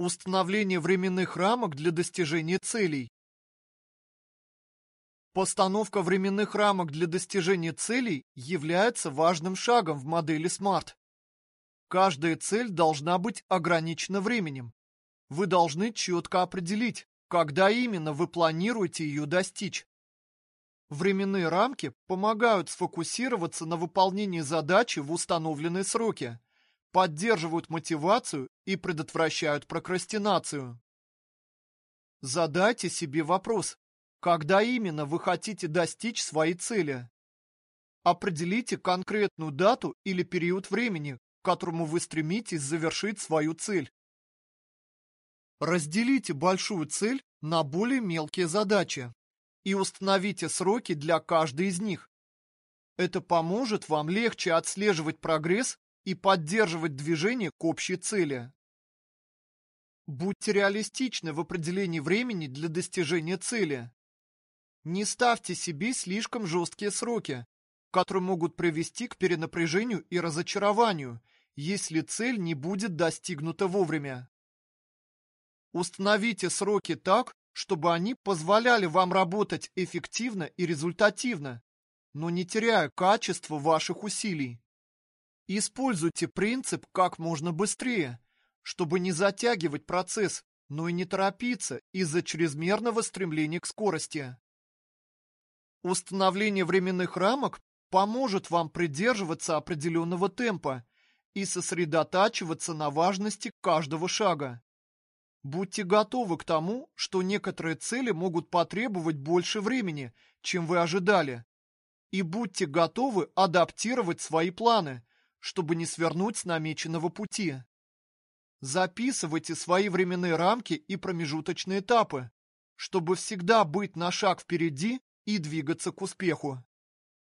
Установление временных рамок для достижения целей. Постановка временных рамок для достижения целей является важным шагом в модели SMART. Каждая цель должна быть ограничена временем. Вы должны четко определить, когда именно вы планируете ее достичь. Временные рамки помогают сфокусироваться на выполнении задачи в установленные сроки поддерживают мотивацию и предотвращают прокрастинацию. Задайте себе вопрос, когда именно вы хотите достичь своей цели. Определите конкретную дату или период времени, к которому вы стремитесь завершить свою цель. Разделите большую цель на более мелкие задачи и установите сроки для каждой из них. Это поможет вам легче отслеживать прогресс и поддерживать движение к общей цели. Будьте реалистичны в определении времени для достижения цели. Не ставьте себе слишком жесткие сроки, которые могут привести к перенапряжению и разочарованию, если цель не будет достигнута вовремя. Установите сроки так, чтобы они позволяли вам работать эффективно и результативно, но не теряя качество ваших усилий. Используйте принцип как можно быстрее, чтобы не затягивать процесс, но и не торопиться из-за чрезмерного стремления к скорости. Установление временных рамок поможет вам придерживаться определенного темпа и сосредотачиваться на важности каждого шага. Будьте готовы к тому, что некоторые цели могут потребовать больше времени, чем вы ожидали. И будьте готовы адаптировать свои планы, чтобы не свернуть с намеченного пути. Записывайте свои временные рамки и промежуточные этапы, чтобы всегда быть на шаг впереди и двигаться к успеху.